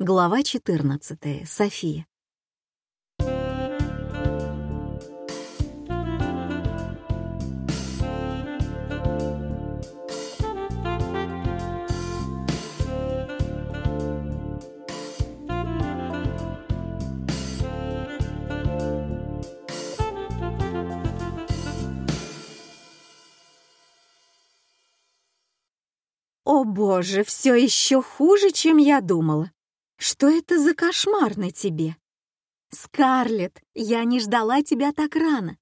Глава 14. София. О боже, все еще хуже, чем я думала. Что это за кошмар на тебе? Скарлетт, я не ждала тебя так рано.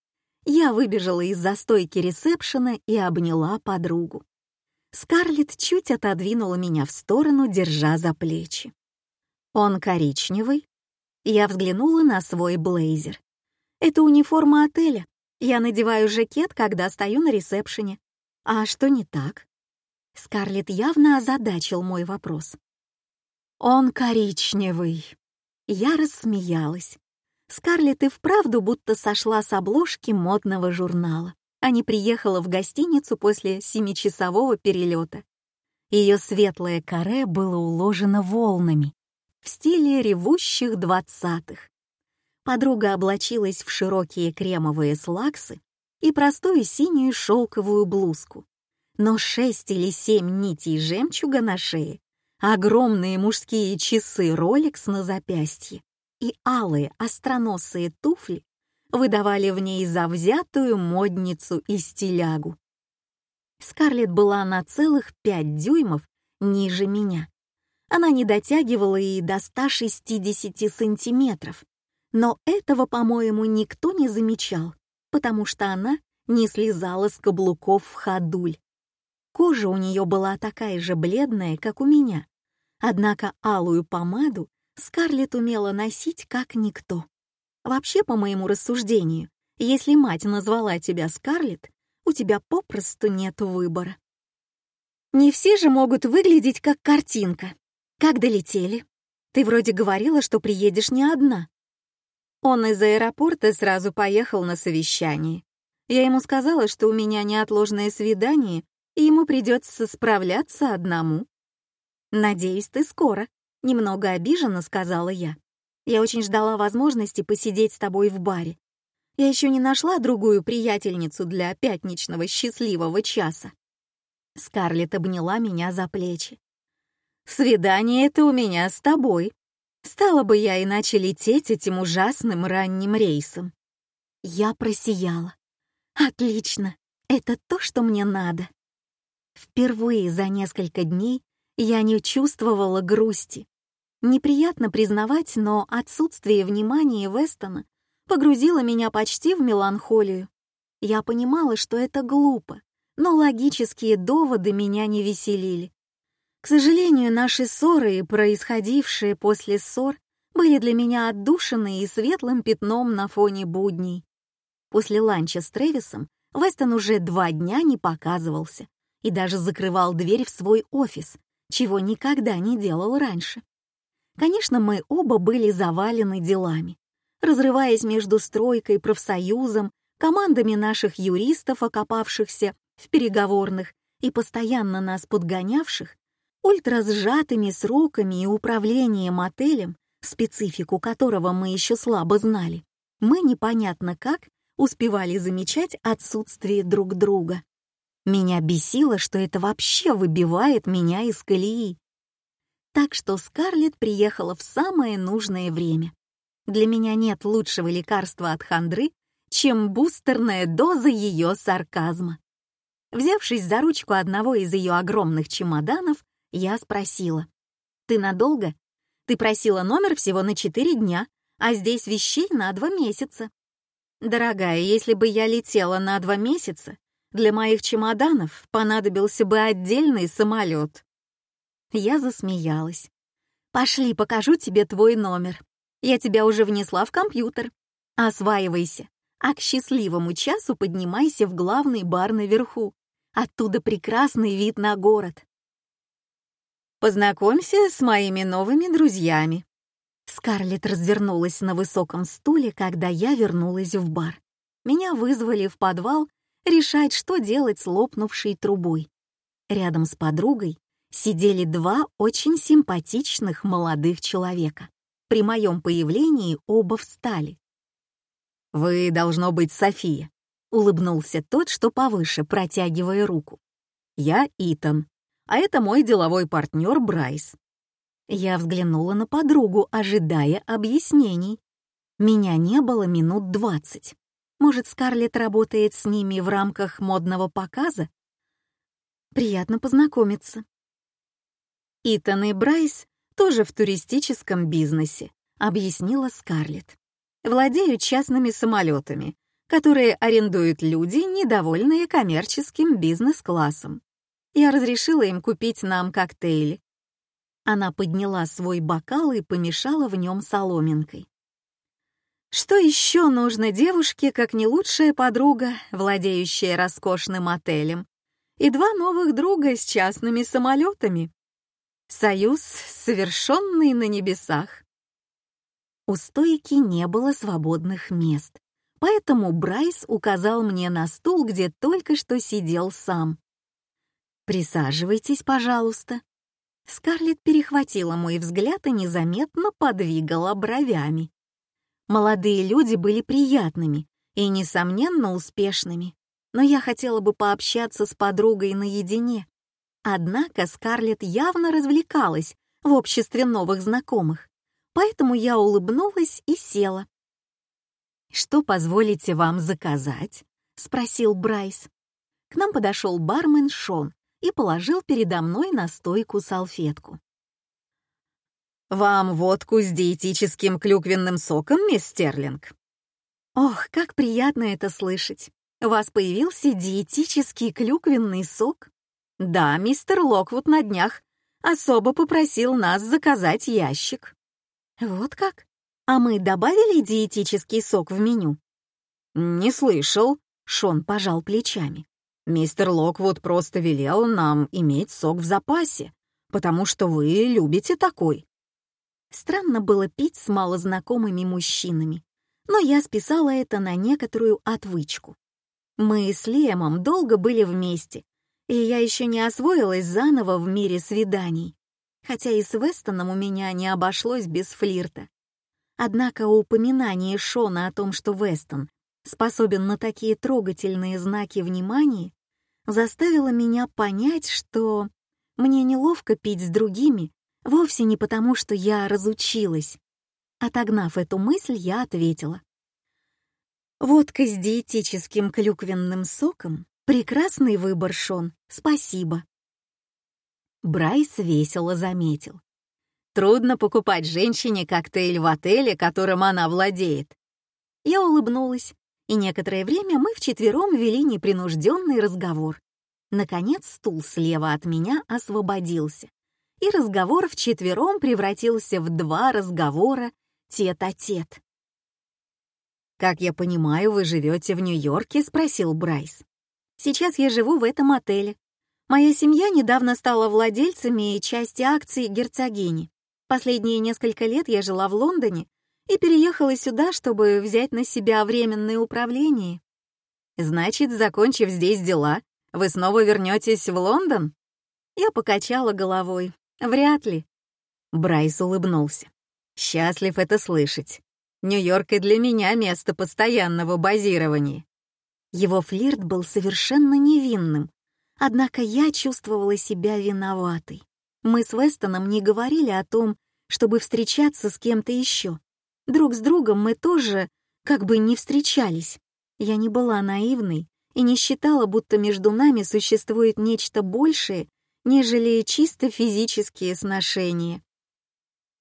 Я выбежала из застойки ресепшена и обняла подругу. Скарлетт чуть отодвинула меня в сторону, держа за плечи. Он коричневый. Я взглянула на свой блейзер. Это униформа отеля. Я надеваю жакет, когда стою на ресепшене. А что не так? Скарлетт явно озадачил мой вопрос. «Он коричневый». Я рассмеялась. Скарлетт и вправду будто сошла с обложки модного журнала, а не приехала в гостиницу после семичасового перелета. Ее светлое каре было уложено волнами в стиле ревущих двадцатых. Подруга облачилась в широкие кремовые слаксы и простую синюю шелковую блузку, но шесть или семь нитей жемчуга на шее, огромные мужские часы Rolex на запястье и алые остроносые туфли выдавали в ней завзятую модницу и стилягу. Скарлетт была на целых пять дюймов ниже меня. Она не дотягивала и до 160 сантиметров, но этого, по-моему, никто не замечал, потому что она не слезала с каблуков в ходуль. Кожа у нее была такая же бледная, как у меня. Однако алую помаду Скарлетт умела носить как никто. Вообще, по моему рассуждению, если мать назвала тебя Скарлетт, у тебя попросту нет выбора. Не все же могут выглядеть как картинка. Как долетели? Ты вроде говорила, что приедешь не одна. Он из аэропорта сразу поехал на совещание. Я ему сказала, что у меня неотложное свидание и ему придется справляться одному. «Надеюсь, ты скоро», — немного обиженно сказала я. «Я очень ждала возможности посидеть с тобой в баре. Я еще не нашла другую приятельницу для пятничного счастливого часа». Скарлетт обняла меня за плечи. «Свидание это у меня с тобой. Стала бы я иначе лететь этим ужасным ранним рейсом». Я просияла. «Отлично, это то, что мне надо». Впервые за несколько дней я не чувствовала грусти. Неприятно признавать, но отсутствие внимания Вестона погрузило меня почти в меланхолию. Я понимала, что это глупо, но логические доводы меня не веселили. К сожалению, наши ссоры происходившие после ссор были для меня отдушины и светлым пятном на фоне будней. После ланча с Трэвисом Вестон уже два дня не показывался, и даже закрывал дверь в свой офис, чего никогда не делал раньше. Конечно, мы оба были завалены делами, разрываясь между стройкой, профсоюзом, командами наших юристов, окопавшихся в переговорных и постоянно нас подгонявших, ультразжатыми сроками и управлением отелем, специфику которого мы еще слабо знали, мы непонятно как успевали замечать отсутствие друг друга. Меня бесило, что это вообще выбивает меня из колеи. Так что Скарлетт приехала в самое нужное время. Для меня нет лучшего лекарства от хандры, чем бустерная доза ее сарказма. Взявшись за ручку одного из ее огромных чемоданов, я спросила. «Ты надолго? Ты просила номер всего на четыре дня, а здесь вещей на два месяца». «Дорогая, если бы я летела на два месяца, для моих чемоданов понадобился бы отдельный самолет. Я засмеялась. «Пошли, покажу тебе твой номер. Я тебя уже внесла в компьютер. Осваивайся, а к счастливому часу поднимайся в главный бар наверху. Оттуда прекрасный вид на город. Познакомься с моими новыми друзьями». Скарлетт развернулась на высоком стуле, когда я вернулась в бар. Меня вызвали в подвал решать, что делать с лопнувшей трубой. Рядом с подругой сидели два очень симпатичных молодых человека. При моем появлении оба встали. «Вы, должно быть, София», — улыбнулся тот, что повыше, протягивая руку. «Я Итан, а это мой деловой партнер Брайс». Я взглянула на подругу, ожидая объяснений. Меня не было минут двадцать. Может, Скарлетт работает с ними в рамках модного показа? Приятно познакомиться. Итан и Брайс тоже в туристическом бизнесе, объяснила Скарлетт. Владеют частными самолетами, которые арендуют люди, недовольные коммерческим бизнес-классом. Я разрешила им купить нам коктейли. Она подняла свой бокал и помешала в нем соломинкой. Что еще нужно девушке, как не лучшая подруга, владеющая роскошным отелем, и два новых друга с частными самолетами? Союз, совершенный на небесах. У стойки не было свободных мест, поэтому Брайс указал мне на стул, где только что сидел сам. «Присаживайтесь, пожалуйста». Скарлетт перехватила мой взгляд и незаметно подвигала бровями. Молодые люди были приятными и, несомненно, успешными, но я хотела бы пообщаться с подругой наедине. Однако Скарлетт явно развлекалась в обществе новых знакомых, поэтому я улыбнулась и села. «Что позволите вам заказать?» — спросил Брайс. К нам подошел бармен Шон и положил передо мной на стойку салфетку. «Вам водку с диетическим клюквенным соком, мисс Стерлинг?» «Ох, как приятно это слышать! У вас появился диетический клюквенный сок?» Да, мистер Локвуд на днях особо попросил нас заказать ящик. Вот как? А мы добавили диетический сок в меню? Не слышал, Шон пожал плечами. Мистер Локвуд просто велел нам иметь сок в запасе, потому что вы любите такой. Странно было пить с малознакомыми мужчинами, но я списала это на некоторую отвычку. Мы с Лемом долго были вместе, и я еще не освоилась заново в мире свиданий, хотя и с Вестоном у меня не обошлось без флирта. Однако упоминание Шона о том, что Вестон способен на такие трогательные знаки внимания, заставило меня понять, что мне неловко пить с другими вовсе не потому, что я разучилась. Отогнав эту мысль, я ответила. Водка с диетическим клюквенным соком Прекрасный выбор, Шон, спасибо. Брайс весело заметил. Трудно покупать женщине коктейль в отеле, которым она владеет. Я улыбнулась, и некоторое время мы вчетвером вели непринужденный разговор. Наконец стул слева от меня освободился, и разговор вчетвером превратился в два разговора тет-а-тет. «Как я понимаю, вы живете в Нью-Йорке?» — спросил Брайс. Сейчас я живу в этом отеле. Моя семья недавно стала владельцами части акций герцогини. Последние несколько лет я жила в Лондоне и переехала сюда, чтобы взять на себя временное управление. Значит, закончив здесь дела, вы снова вернетесь в Лондон? Я покачала головой. Вряд ли. Брайс улыбнулся. Счастлив это слышать. Нью-Йорк и для меня место постоянного базирования. Его флирт был совершенно невинным, однако я чувствовала себя виноватой. Мы с Вестоном не говорили о том, чтобы встречаться с кем-то еще. Друг с другом мы тоже как бы не встречались. Я не была наивной и не считала, будто между нами существует нечто большее, нежели чисто физические сношения.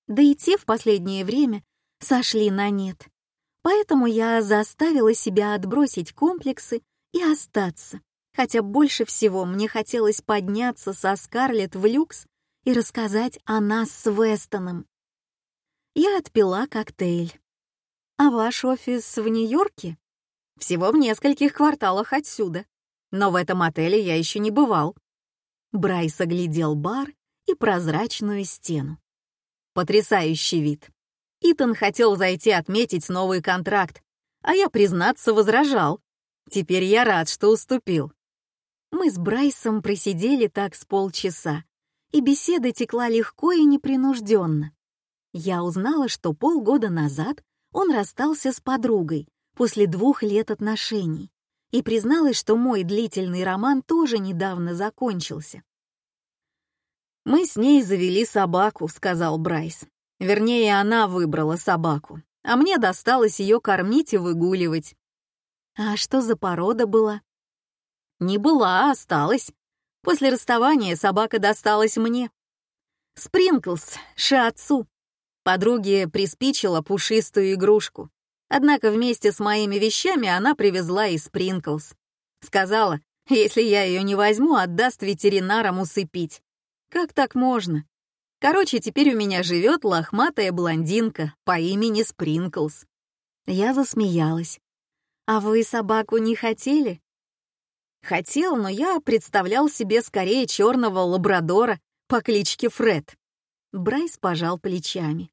Да и те в последнее время сошли на нет. Поэтому я заставила себя отбросить комплексы и остаться, хотя больше всего мне хотелось подняться со Скарлетт в люкс и рассказать о нас с Вестоном. Я отпила коктейль. «А ваш офис в Нью-Йорке?» «Всего в нескольких кварталах отсюда. Но в этом отеле я еще не бывал». Брайс оглядел бар и прозрачную стену. Потрясающий вид. Итан хотел зайти отметить новый контракт, а я, признаться, возражал. Теперь я рад, что уступил. Мы с Брайсом просидели так с полчаса, и беседа текла легко и непринужденно. Я узнала, что полгода назад он расстался с подругой после двух лет отношений и призналась, что мой длительный роман тоже недавно закончился. «Мы с ней завели собаку», — сказал Брайс. Вернее, она выбрала собаку, а мне досталось ее кормить и выгуливать. А что за порода была? Не была, а осталась. После расставания собака досталась мне. Спринклс, шиатсу. Подруге приспичила пушистую игрушку. Однако вместе с моими вещами она привезла и Спринклс. Сказала, если я ее не возьму, отдаст ветеринарам усыпить. Как так можно? Короче, теперь у меня живет лохматая блондинка по имени Спринклс. Я засмеялась. «А вы собаку не хотели?» Хотел, но я представлял себе скорее черного лабрадора по кличке Фред. Брайс пожал плечами.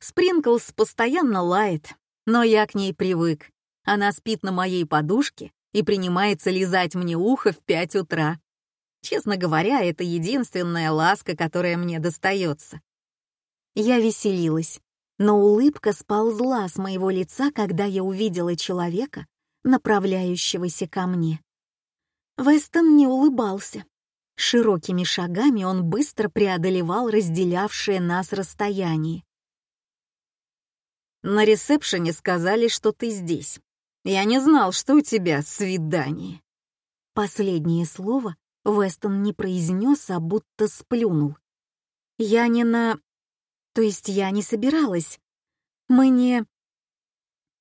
Спринклс постоянно лает, но я к ней привык. Она спит на моей подушке и принимается лизать мне ухо в пять утра. Честно говоря, это единственная ласка, которая мне достается. Я веселилась, но улыбка сползла с моего лица, когда я увидела человека, направляющегося ко мне. Вестон не улыбался. Широкими шагами он быстро преодолевал разделявшее нас расстояние. «На ресепшене сказали, что ты здесь. Я не знал, что у тебя свидание». Последнее слово Вестон не произнес, а будто сплюнул. «Я не на... То есть я не собиралась. Мы не...»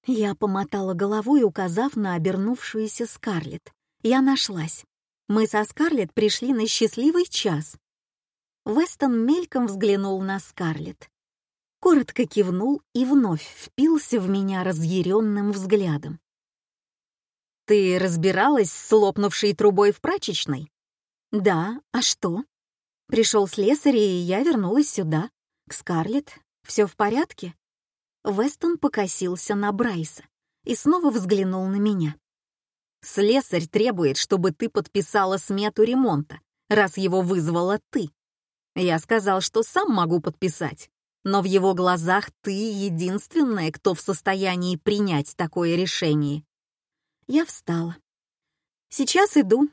Я помотала головой, указав на обернувшуюся Скарлетт. Я нашлась. Мы со Скарлетт пришли на счастливый час. Вестон мельком взглянул на Скарлетт. Коротко кивнул и вновь впился в меня разъяренным взглядом. «Ты разбиралась с лопнувшей трубой в прачечной?» «Да, а что?» Пришел слесарь, и я вернулась сюда, к Скарлетт. Все в порядке?» Вестон покосился на Брайса и снова взглянул на меня. «Слесарь требует, чтобы ты подписала смету ремонта, раз его вызвала ты. Я сказал, что сам могу подписать, но в его глазах ты единственная, кто в состоянии принять такое решение». Я встала. «Сейчас иду,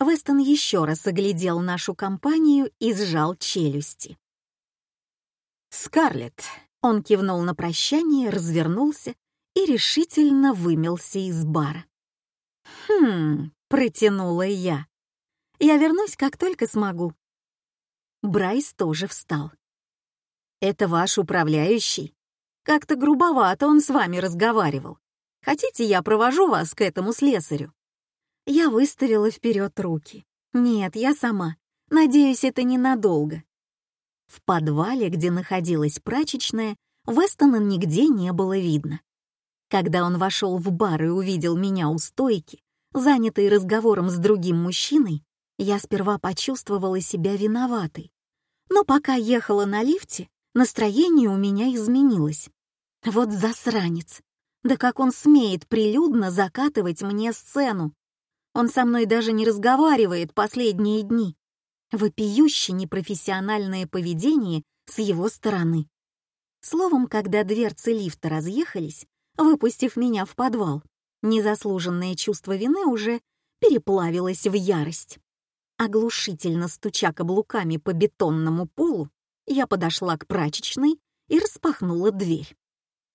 Вестон еще раз оглядел нашу компанию и сжал челюсти. «Скарлетт!» — он кивнул на прощание, развернулся и решительно вымелся из бара. «Хм...» — протянула я. «Я вернусь, как только смогу». Брайс тоже встал. «Это ваш управляющий? Как-то грубовато он с вами разговаривал. Хотите, я провожу вас к этому слесарю?» Я выставила вперед руки. Нет, я сама. Надеюсь, это ненадолго. В подвале, где находилась прачечная, Вестона нигде не было видно. Когда он вошел в бар и увидел меня у стойки, занятой разговором с другим мужчиной, я сперва почувствовала себя виноватой. Но пока ехала на лифте, настроение у меня изменилось. Вот засранец. Да как он смеет прилюдно закатывать мне сцену? Он со мной даже не разговаривает последние дни. Вопиюще непрофессиональное поведение с его стороны. Словом, когда дверцы лифта разъехались, выпустив меня в подвал, незаслуженное чувство вины уже переплавилось в ярость. Оглушительно стуча каблуками по бетонному полу, я подошла к прачечной и распахнула дверь.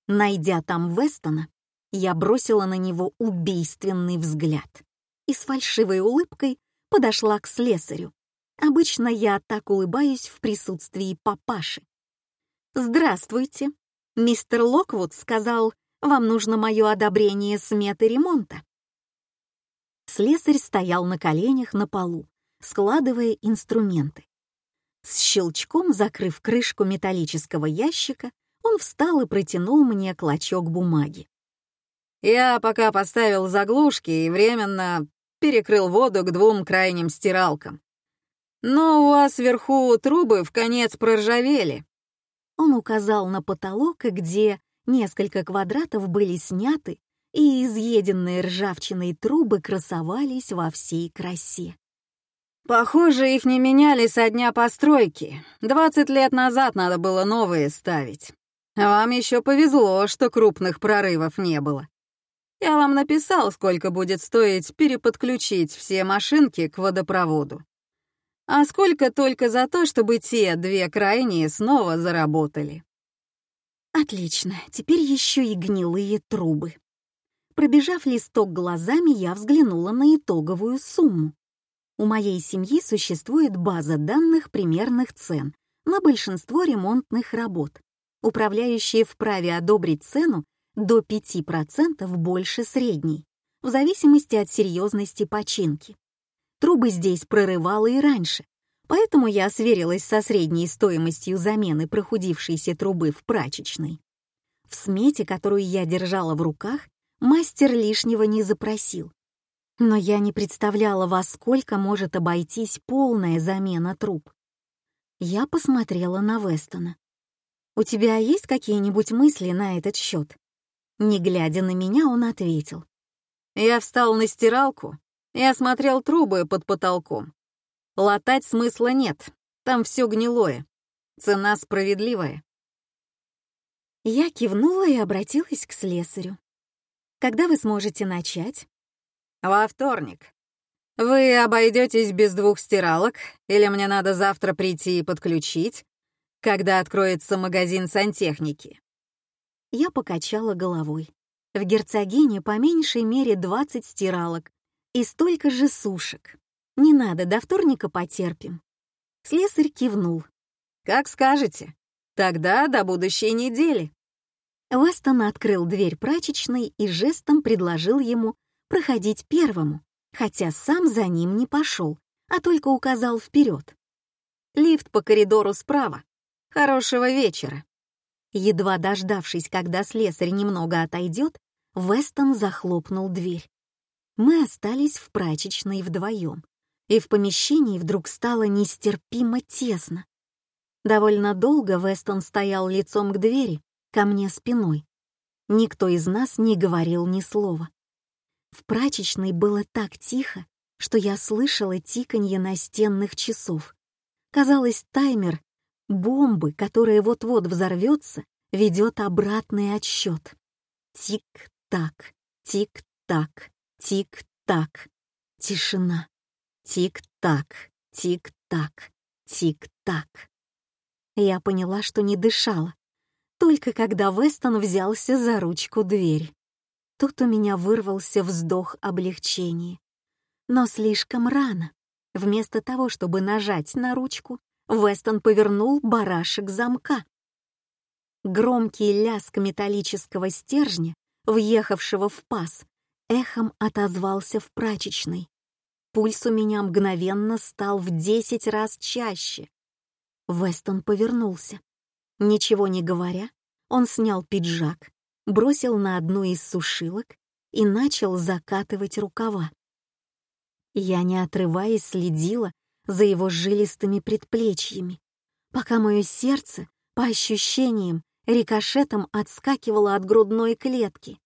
Найдя там Вестона, я бросила на него убийственный взгляд и с фальшивой улыбкой подошла к слесарю. Обычно я так улыбаюсь в присутствии папаши. «Здравствуйте. Мистер Локвуд сказал, вам нужно мое одобрение сметы ремонта». Слесарь стоял на коленях на полу, складывая инструменты. С щелчком закрыв крышку металлического ящика, он встал и протянул мне клочок бумаги. «Я пока поставил заглушки и временно перекрыл воду к двум крайним стиралкам. Но у вас вверху трубы в конец проржавели. Он указал на потолок, где несколько квадратов были сняты, и изъеденные ржавчиной трубы красовались во всей красе. Похоже, их не меняли со дня постройки. Двадцать лет назад надо было новые ставить. Вам еще повезло, что крупных прорывов не было. Я вам написал, сколько будет стоить переподключить все машинки к водопроводу. А сколько только за то, чтобы те две крайние снова заработали. Отлично, теперь еще и гнилые трубы. Пробежав листок глазами, я взглянула на итоговую сумму. У моей семьи существует база данных примерных цен на большинство ремонтных работ. Управляющие вправе одобрить цену до 5% больше средней, в зависимости от серьезности починки. Трубы здесь прорывало и раньше, поэтому я сверилась со средней стоимостью замены прохудившейся трубы в прачечной. В смете, которую я держала в руках, мастер лишнего не запросил. Но я не представляла, во сколько может обойтись полная замена труб. Я посмотрела на Вестона. «У тебя есть какие-нибудь мысли на этот счет?» Не глядя на меня, он ответил. Я встал на стиралку и осмотрел трубы под потолком. Латать смысла нет, там все гнилое. Цена справедливая. Я кивнула и обратилась к слесарю. «Когда вы сможете начать?» «Во вторник. Вы обойдетесь без двух стиралок, или мне надо завтра прийти и подключить, когда откроется магазин сантехники?» Я покачала головой. В герцогине по меньшей мере 20 стиралок и столько же сушек. Не надо, до вторника потерпим. Слесарь кивнул. «Как скажете. Тогда до будущей недели». Вестон открыл дверь прачечной и жестом предложил ему проходить первому, хотя сам за ним не пошел, а только указал вперед. «Лифт по коридору справа. Хорошего вечера». Едва дождавшись, когда слесарь немного отойдет, Вестон захлопнул дверь. Мы остались в прачечной вдвоем, и в помещении вдруг стало нестерпимо тесно. Довольно долго Вестон стоял лицом к двери, ко мне спиной. Никто из нас не говорил ни слова. В прачечной было так тихо, что я слышала тиканье настенных часов. Казалось, таймер бомбы, которая вот-вот взорвется, ведет обратный отсчет. Тик-так, тик-так, тик-так. Тишина. Тик-так, тик-так, тик-так. Я поняла, что не дышала, только когда Вестон взялся за ручку двери. Тут у меня вырвался вздох облегчения. Но слишком рано. Вместо того, чтобы нажать на ручку, Вестон повернул барашек замка. Громкий ляск металлического стержня, въехавшего в паз, эхом отозвался в прачечной. Пульс у меня мгновенно стал в десять раз чаще. Вестон повернулся. Ничего не говоря, он снял пиджак, бросил на одну из сушилок и начал закатывать рукава. Я, не отрываясь, следила за его жилистыми предплечьями, пока мое сердце, по ощущениям, рикошетом отскакивало от грудной клетки.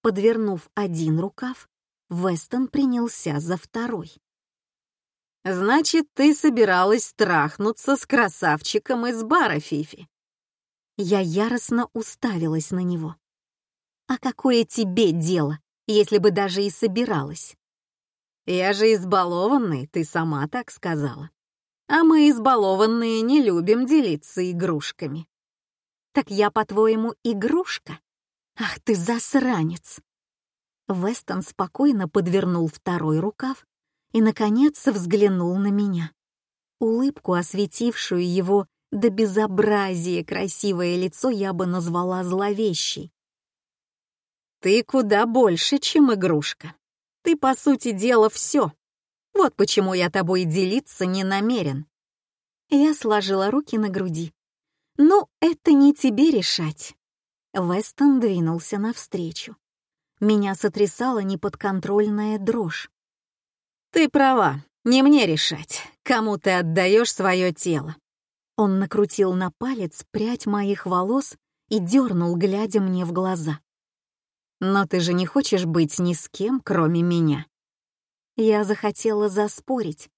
Подвернув один рукав, Вестон принялся за второй. «Значит, ты собиралась страхнуться с красавчиком из бара, Фифи?» Я яростно уставилась на него. «А какое тебе дело, если бы даже и собиралась?» Я же избалованный, ты сама так сказала. А мы, избалованные, не любим делиться игрушками. Так я, по-твоему, игрушка? Ах ты засранец! Вестон спокойно подвернул второй рукав и, наконец, взглянул на меня. Улыбку, осветившую его до безобразия красивое лицо, я бы назвала зловещей. «Ты куда больше, чем игрушка. Ты, по сути дела, все. Вот почему я тобой делиться не намерен». Я сложила руки на груди. «Ну, это не тебе решать». Вестон двинулся навстречу. Меня сотрясала неподконтрольная дрожь. «Ты права, не мне решать, кому ты отдаешь свое тело». Он накрутил на палец прядь моих волос и дернул, глядя мне в глаза. Но ты же не хочешь быть ни с кем, кроме меня. Я захотела заспорить,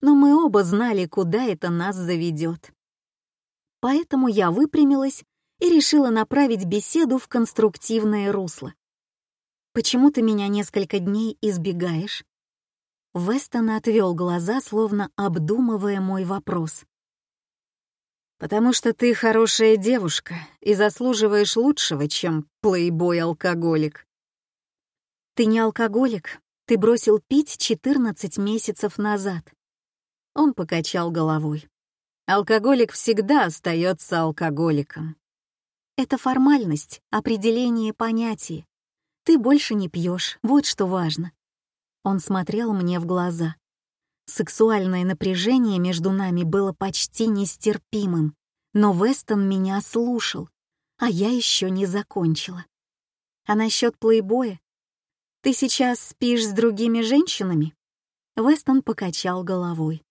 но мы оба знали, куда это нас заведет. Поэтому я выпрямилась и решила направить беседу в конструктивное русло. «Почему ты меня несколько дней избегаешь?» Вестон отвел глаза, словно обдумывая мой вопрос. «Потому что ты хорошая девушка и заслуживаешь лучшего, чем плейбой-алкоголик». «Ты не алкоголик, ты бросил пить 14 месяцев назад». Он покачал головой. «Алкоголик всегда остается алкоголиком». «Это формальность, определение понятия. Ты больше не пьешь, вот что важно. Он смотрел мне в глаза. Сексуальное напряжение между нами было почти нестерпимым, но Вестон меня слушал, а я еще не закончила. А насчет плейбоя? Ты сейчас спишь с другими женщинами? Вестон покачал головой.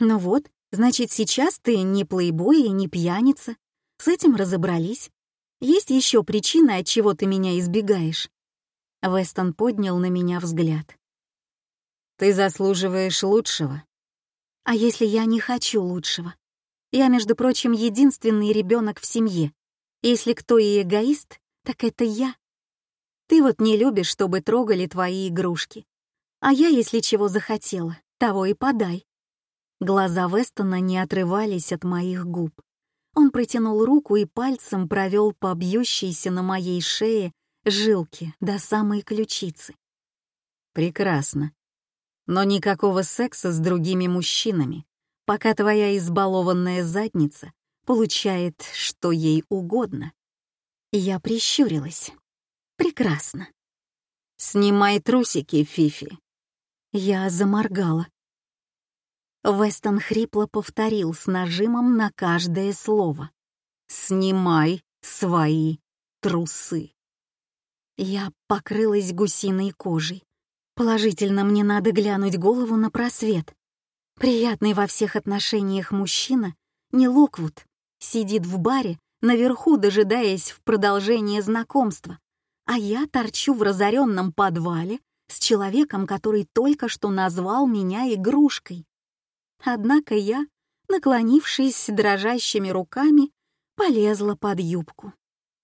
Ну вот, значит, сейчас ты не плейбой и не пьяница. С этим разобрались. Есть еще причины, от чего ты меня избегаешь. Вестон поднял на меня взгляд. «Ты заслуживаешь лучшего». «А если я не хочу лучшего? Я, между прочим, единственный ребенок в семье. Если кто и эгоист, так это я. Ты вот не любишь, чтобы трогали твои игрушки. А я, если чего захотела, того и подай». Глаза Вестона не отрывались от моих губ. Он протянул руку и пальцем провел по бьющейся на моей шее жилки до самой ключицы. Прекрасно. Но никакого секса с другими мужчинами, пока твоя избалованная задница получает, что ей угодно. Я прищурилась. Прекрасно. Снимай трусики, Фифи. Я заморгала. Вестон хрипло повторил с нажимом на каждое слово. «Снимай свои трусы». Я покрылась гусиной кожей. Положительно мне надо глянуть голову на просвет. Приятный во всех отношениях мужчина, не Локвуд, сидит в баре, наверху дожидаясь в продолжение знакомства, а я торчу в разоренном подвале с человеком, который только что назвал меня игрушкой. Однако я, наклонившись дрожащими руками, полезла под юбку.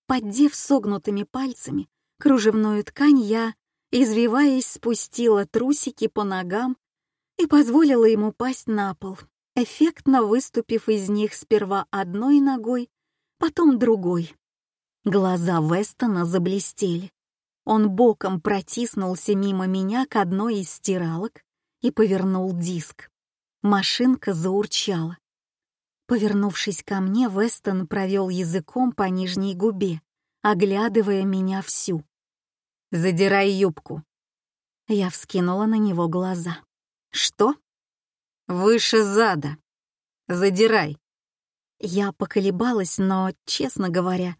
Поддев согнутыми пальцами, кружевную ткань я, извиваясь, спустила трусики по ногам и позволила ему пасть на пол, эффектно выступив из них сперва одной ногой, потом другой. Глаза Вестона заблестели. Он боком протиснулся мимо меня к одной из стиралок и повернул диск. Машинка заурчала. Повернувшись ко мне, Вестон провел языком по нижней губе, оглядывая меня всю. Задирай юбку». Я вскинула на него глаза. «Что?» «Выше зада. Задирай». Я поколебалась, но, честно говоря,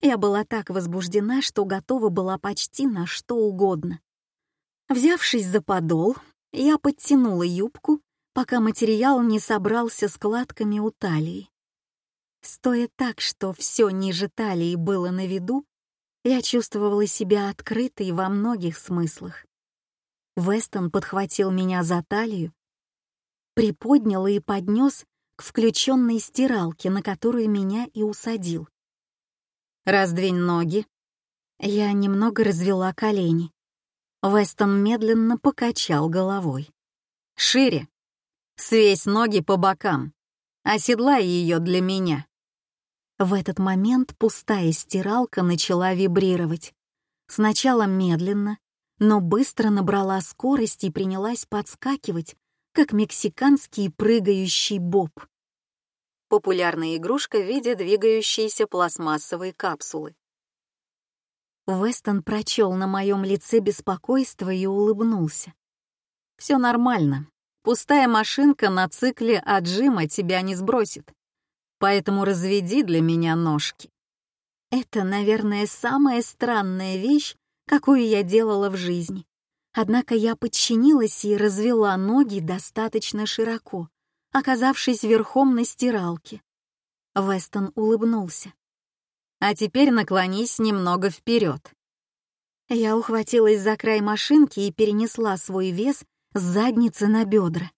я была так возбуждена, что готова была почти на что угодно. Взявшись за подол, я подтянула юбку, пока материал не собрался складками у талии. Стоя так, что все ниже талии было на виду, я чувствовала себя открытой во многих смыслах. Вестон подхватил меня за талию, приподнял и поднес к включенной стиралке, на которую меня и усадил. «Раздвинь ноги». Я немного развела колени. Вестон медленно покачал головой. «Шире. Свесь ноги по бокам. Оседлай ее для меня». В этот момент пустая стиралка начала вибрировать. Сначала медленно, но быстро набрала скорость и принялась подскакивать, как мексиканский прыгающий боб. Популярная игрушка в виде двигающейся пластмассовой капсулы. Вестон прочел на моем лице беспокойство и улыбнулся. «Все нормально. Пустая машинка на цикле отжима тебя не сбросит поэтому разведи для меня ножки». Это, наверное, самая странная вещь, какую я делала в жизни. Однако я подчинилась и развела ноги достаточно широко, оказавшись верхом на стиралке. Вестон улыбнулся. «А теперь наклонись немного вперед. Я ухватилась за край машинки и перенесла свой вес с задницы на бедра.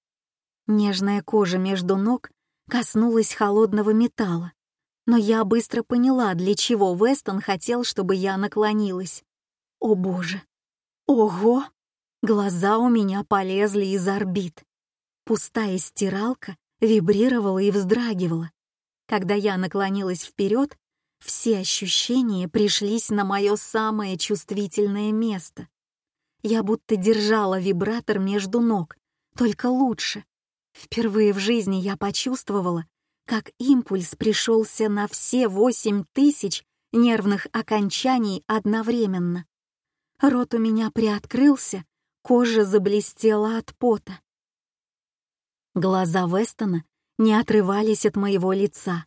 Нежная кожа между ног коснулась холодного металла, но я быстро поняла, для чего Вестон хотел, чтобы я наклонилась. О боже! Ого! Глаза у меня полезли из орбит. Пустая стиралка вибрировала и вздрагивала. Когда я наклонилась вперед, все ощущения пришлись на мое самое чувствительное место. Я будто держала вибратор между ног, только лучше. Впервые в жизни я почувствовала, как импульс пришелся на все восемь тысяч нервных окончаний одновременно. Рот у меня приоткрылся, кожа заблестела от пота. Глаза Вестона не отрывались от моего лица.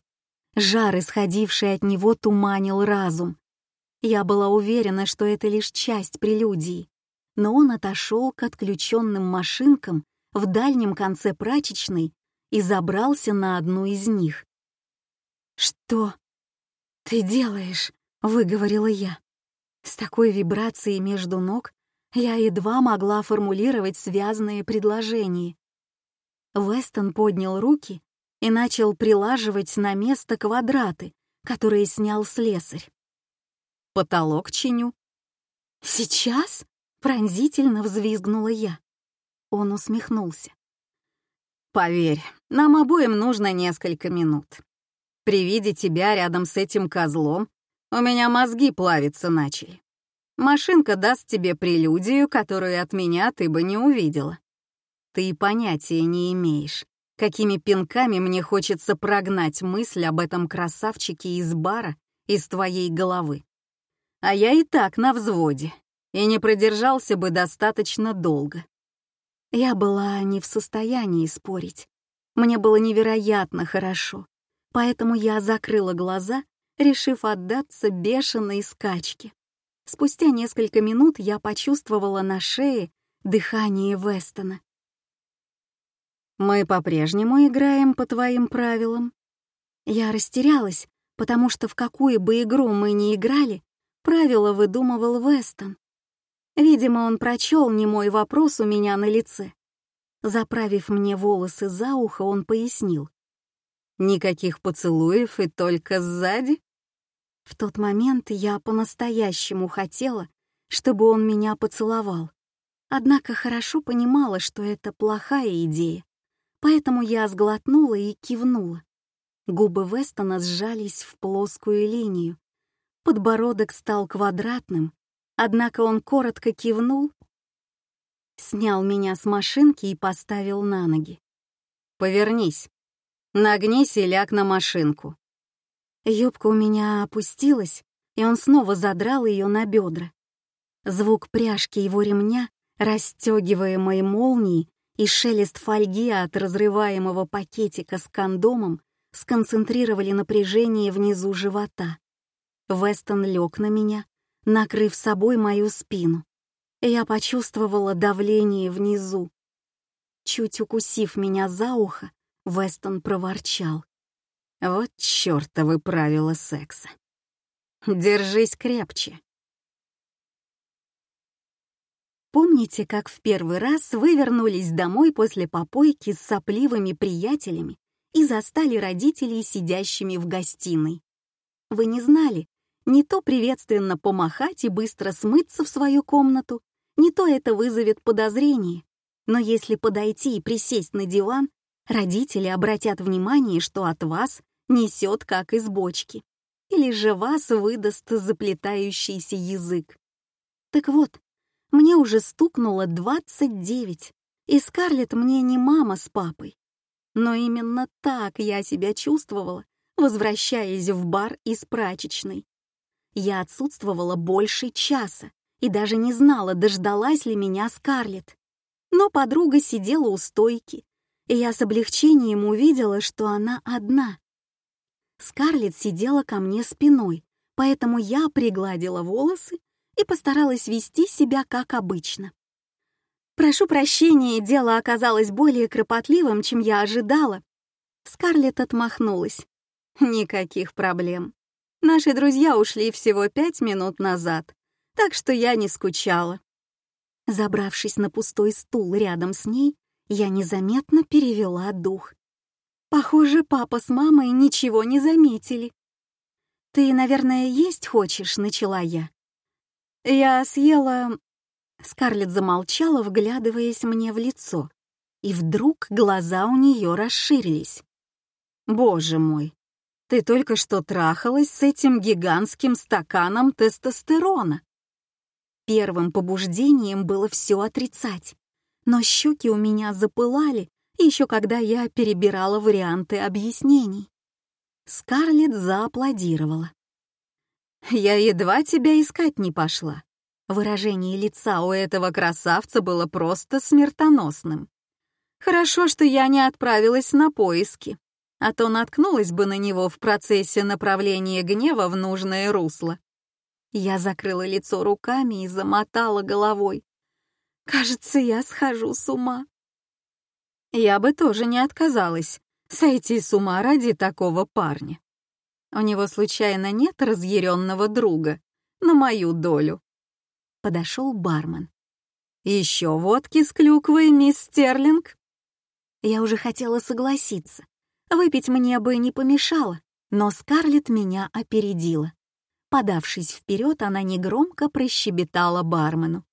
Жар, исходивший от него, туманил разум. Я была уверена, что это лишь часть прелюдии, но он отошел к отключенным машинкам в дальнем конце прачечной и забрался на одну из них. «Что ты делаешь?» — выговорила я. С такой вибрацией между ног я едва могла формулировать связанные предложения. Вестон поднял руки и начал прилаживать на место квадраты, которые снял слесарь. «Потолок чиню». «Сейчас?» — пронзительно взвизгнула я. Он усмехнулся. «Поверь, нам обоим нужно несколько минут. При виде тебя рядом с этим козлом у меня мозги плавиться начали. Машинка даст тебе прелюдию, которую от меня ты бы не увидела. Ты понятия не имеешь, какими пинками мне хочется прогнать мысль об этом красавчике из бара из твоей головы. А я и так на взводе, и не продержался бы достаточно долго. Я была не в состоянии спорить. Мне было невероятно хорошо, поэтому я закрыла глаза, решив отдаться бешеной скачке. Спустя несколько минут я почувствовала на шее дыхание Вестона. «Мы по-прежнему играем по твоим правилам». Я растерялась, потому что в какую бы игру мы ни играли, правила выдумывал Вестон. Видимо, он прочел немой вопрос у меня на лице. Заправив мне волосы за ухо, он пояснил. «Никаких поцелуев и только сзади?» В тот момент я по-настоящему хотела, чтобы он меня поцеловал. Однако хорошо понимала, что это плохая идея, поэтому я сглотнула и кивнула. Губы Вестона сжались в плоскую линию. Подбородок стал квадратным, Однако он коротко кивнул, снял меня с машинки и поставил на ноги. «Повернись, нагнись и ляг на машинку». Юбка у меня опустилась, и он снова задрал ее на бедра. Звук пряжки его ремня, расстегиваемой молнией, и шелест фольги от разрываемого пакетика с кондомом сконцентрировали напряжение внизу живота. Вестон лег на меня, накрыв собой мою спину. Я почувствовала давление внизу. Чуть укусив меня за ухо, Вестон проворчал. «Вот чёртовы правила секса. Держись крепче». Помните, как в первый раз вы вернулись домой после попойки с сопливыми приятелями и застали родителей сидящими в гостиной? Вы не знали, не то приветственно помахать и быстро смыться в свою комнату, не то это вызовет подозрение. Но если подойти и присесть на диван, родители обратят внимание, что от вас несет как из бочки. Или же вас выдаст заплетающийся язык. Так вот, мне уже стукнуло 29, и Скарлетт мне не мама с папой. Но именно так я себя чувствовала, возвращаясь в бар из прачечной. Я отсутствовала больше часа и даже не знала, дождалась ли меня Скарлетт. Но подруга сидела у стойки, и я с облегчением увидела, что она одна. Скарлетт сидела ко мне спиной, поэтому я пригладила волосы и постаралась вести себя как обычно. Прошу прощения, дело оказалось более кропотливым, чем я ожидала. Скарлетт отмахнулась. Никаких проблем. Наши друзья ушли всего пять минут назад, так что я не скучала. Забравшись на пустой стул рядом с ней, Я незаметно перевела дух. Похоже, папа с мамой ничего не заметили. «Ты, наверное, есть хочешь?» — начала я. «Я съела...» Скарлетт замолчала, вглядываясь мне в лицо, и вдруг глаза у нее расширились. «Боже мой, ты только что трахалась с этим гигантским стаканом тестостерона!» Первым побуждением было все отрицать, но щеки у меня запылали, еще когда я перебирала варианты объяснений. Скарлетт зааплодировала. «Я едва тебя искать не пошла». Выражение лица у этого красавца было просто смертоносным. Хорошо, что я не отправилась на поиски, а то наткнулась бы на него в процессе направления гнева в нужное русло. Я закрыла лицо руками и замотала головой. Кажется, я схожу с ума. Я бы тоже не отказалась сойти с ума ради такого парня. У него случайно нет разъяренного друга на мою долю. Подошел бармен. Еще водки с клюквой, мисс Стерлинг? Я уже хотела согласиться. Выпить мне бы не помешало, но Скарлетт меня опередила. Подавшись вперед, она негромко прощебетала бармену.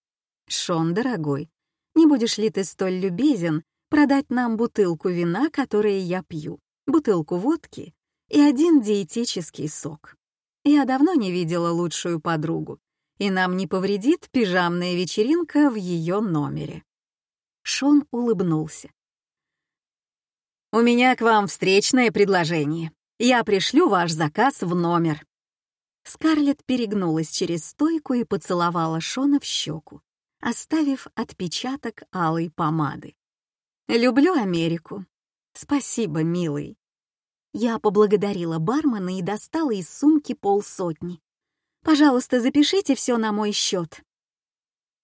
«Шон, дорогой, не будешь ли ты столь любезен продать нам бутылку вина, которое я пью, бутылку водки и один диетический сок? Я давно не видела лучшую подругу, и нам не повредит пижамная вечеринка в ее номере». Шон улыбнулся. «У меня к вам встречное предложение. Я пришлю ваш заказ в номер». Скарлетт перегнулась через стойку и поцеловала Шона в щеку, оставив отпечаток алой помады. «Люблю Америку. Спасибо, милый». Я поблагодарила бармена и достала из сумки полсотни. «Пожалуйста, запишите все на мой счет».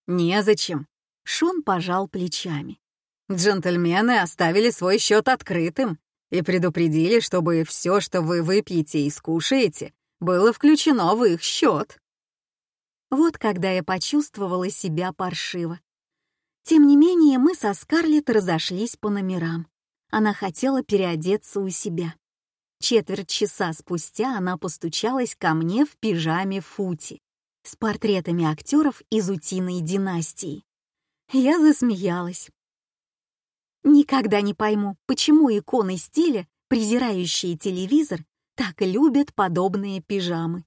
«Незачем», — Шон пожал плечами. Джентльмены оставили свой счет открытым и предупредили, чтобы все, что вы выпьете и скушаете, было включено в их счет. Вот когда я почувствовала себя паршиво. Тем не менее, мы со Скарлетт разошлись по номерам. Она хотела переодеться у себя. Четверть часа спустя она постучалась ко мне в пижаме Фути с портретами актеров из утиной династии. Я засмеялась. Никогда не пойму, почему иконы стиля, презирающие телевизор, так любят подобные пижамы.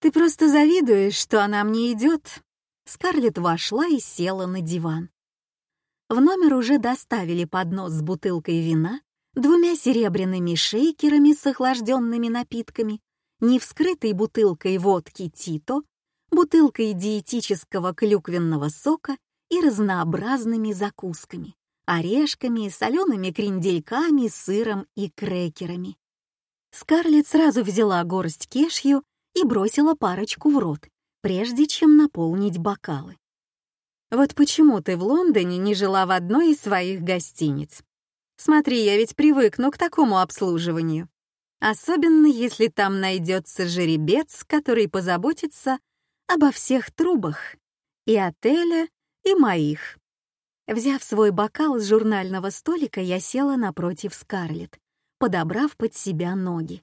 Ты просто завидуешь, что она мне идет. Скарлетт вошла и села на диван. В номер уже доставили поднос с бутылкой вина, двумя серебряными шейкерами с охлажденными напитками, невскрытой бутылкой водки «Тито», бутылкой диетического клюквенного сока и разнообразными закусками орешками, солеными крендельками, сыром и крекерами. Скарлетт сразу взяла горсть кешью и бросила парочку в рот, прежде чем наполнить бокалы. «Вот почему ты в Лондоне не жила в одной из своих гостиниц? Смотри, я ведь привыкну к такому обслуживанию. Особенно, если там найдется жеребец, который позаботится обо всех трубах, и отеля, и моих. Взяв свой бокал с журнального столика, я села напротив Скарлетт, подобрав под себя ноги.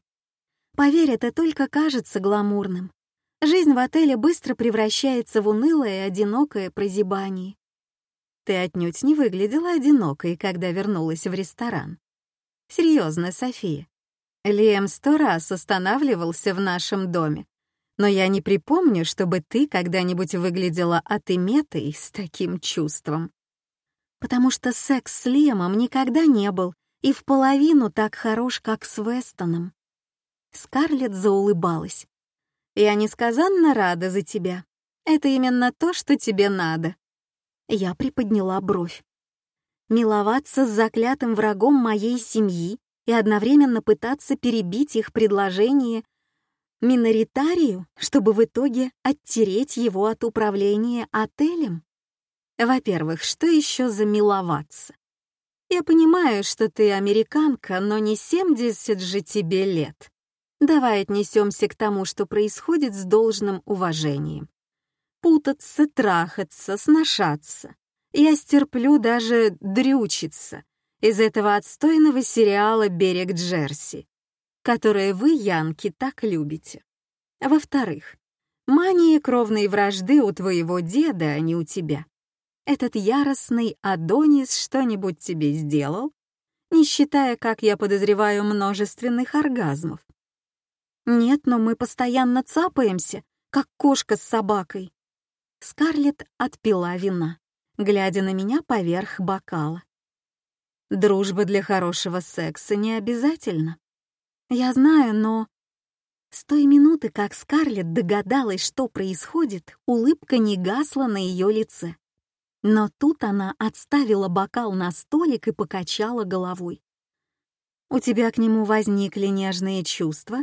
Поверь, это только кажется гламурным. Жизнь в отеле быстро превращается в унылое и одинокое прозябание. Ты отнюдь не выглядела одинокой, когда вернулась в ресторан. Серьезно, София. Лиэм сто раз останавливался в нашем доме, но я не припомню, чтобы ты когда-нибудь выглядела отыметой с таким чувством потому что секс с Лемом никогда не был и в половину так хорош, как с Вестоном. Скарлетт заулыбалась. «Я несказанно рада за тебя. Это именно то, что тебе надо». Я приподняла бровь. Миловаться с заклятым врагом моей семьи и одновременно пытаться перебить их предложение миноритарию, чтобы в итоге оттереть его от управления отелем? Во-первых, что еще за миловаться? Я понимаю, что ты американка, но не 70 же тебе лет. Давай отнесемся к тому, что происходит с должным уважением. Путаться, трахаться, сношаться. Я стерплю даже дрючиться из этого отстойного сериала «Берег Джерси», который вы, Янки, так любите. Во-вторых, мания кровной вражды у твоего деда, а не у тебя. Этот яростный Адонис что-нибудь тебе сделал? Не считая, как я подозреваю, множественных оргазмов. Нет, но мы постоянно цапаемся, как кошка с собакой. Скарлетт отпила вина, глядя на меня поверх бокала. Дружба для хорошего секса не обязательно. Я знаю, но... С той минуты, как Скарлетт догадалась, что происходит, улыбка не гасла на ее лице. Но тут она отставила бокал на столик и покачала головой. «У тебя к нему возникли нежные чувства?»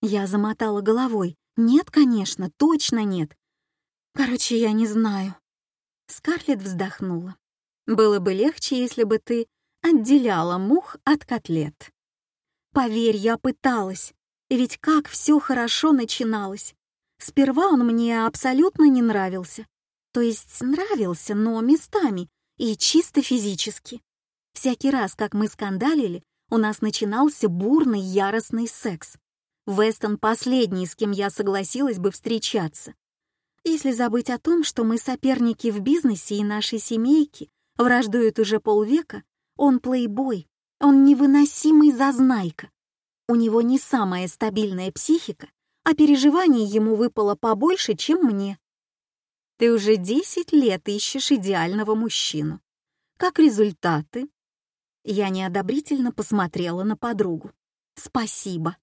Я замотала головой. «Нет, конечно, точно нет. Короче, я не знаю». Скарлетт вздохнула. «Было бы легче, если бы ты отделяла мух от котлет». «Поверь, я пыталась. Ведь как все хорошо начиналось. Сперва он мне абсолютно не нравился. То есть нравился, но местами и чисто физически. Всякий раз, как мы скандалили, у нас начинался бурный яростный секс. Вестон последний, с кем я согласилась бы встречаться. Если забыть о том, что мы соперники в бизнесе и нашей семейки враждуют уже полвека, он плейбой, он невыносимый зазнайка. У него не самая стабильная психика, а переживаний ему выпало побольше, чем мне. Ты уже 10 лет ищешь идеального мужчину. Как результаты? Я неодобрительно посмотрела на подругу. Спасибо.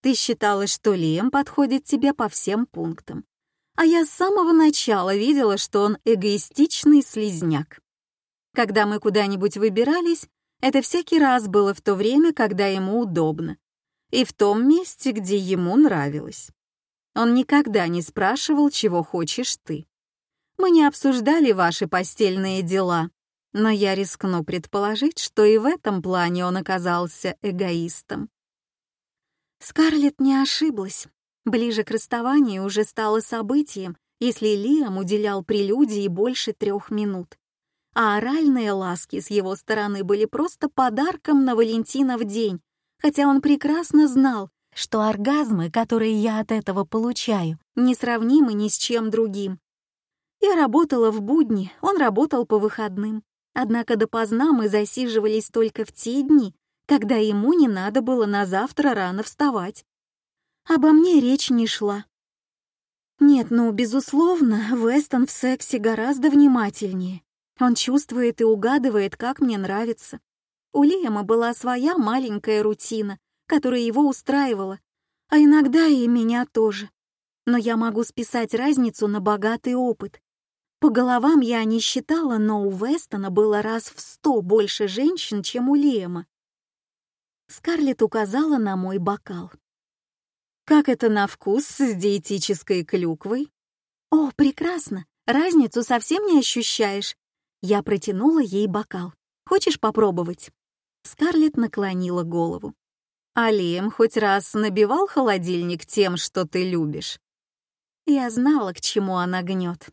Ты считала, что Лиэм подходит тебе по всем пунктам. А я с самого начала видела, что он эгоистичный слизняк. Когда мы куда-нибудь выбирались, это всякий раз было в то время, когда ему удобно, и в том месте, где ему нравилось. Он никогда не спрашивал, чего хочешь ты. Мы не обсуждали ваши постельные дела, но я рискну предположить, что и в этом плане он оказался эгоистом. Скарлетт не ошиблась. Ближе к расставанию уже стало событием, если Лиам уделял прелюдии больше трех минут. А оральные ласки с его стороны были просто подарком на Валентинов день, хотя он прекрасно знал, что оргазмы, которые я от этого получаю, несравнимы ни с чем другим. Я работала в будни, он работал по выходным. Однако допоздна мы засиживались только в те дни, когда ему не надо было на завтра рано вставать. Обо мне речь не шла. Нет, ну, безусловно, Вестон в сексе гораздо внимательнее. Он чувствует и угадывает, как мне нравится. У Лиэма была своя маленькая рутина, которая его устраивала, а иногда и меня тоже. Но я могу списать разницу на богатый опыт. По головам я не считала, но у Вестона было раз в сто больше женщин, чем у Лиэма. Скарлетт указала на мой бокал. «Как это на вкус с диетической клюквой?» «О, прекрасно! Разницу совсем не ощущаешь!» Я протянула ей бокал. «Хочешь попробовать?» Скарлетт наклонила голову. «А Лиэм хоть раз набивал холодильник тем, что ты любишь?» Я знала, к чему она гнет.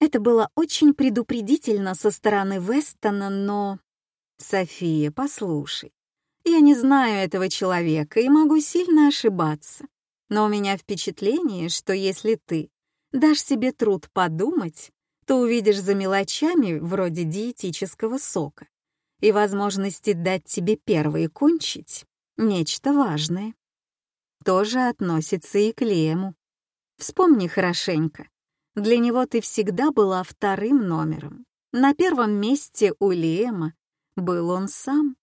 Это было очень предупредительно со стороны Вестона, но... «София, послушай, я не знаю этого человека и могу сильно ошибаться, но у меня впечатление, что если ты дашь себе труд подумать, то увидишь за мелочами вроде диетического сока и возможности дать тебе первые кончить нечто важное. Тоже относится и к Лему. Вспомни хорошенько. Для него ты всегда была вторым номером. На первом месте у Лема был он сам.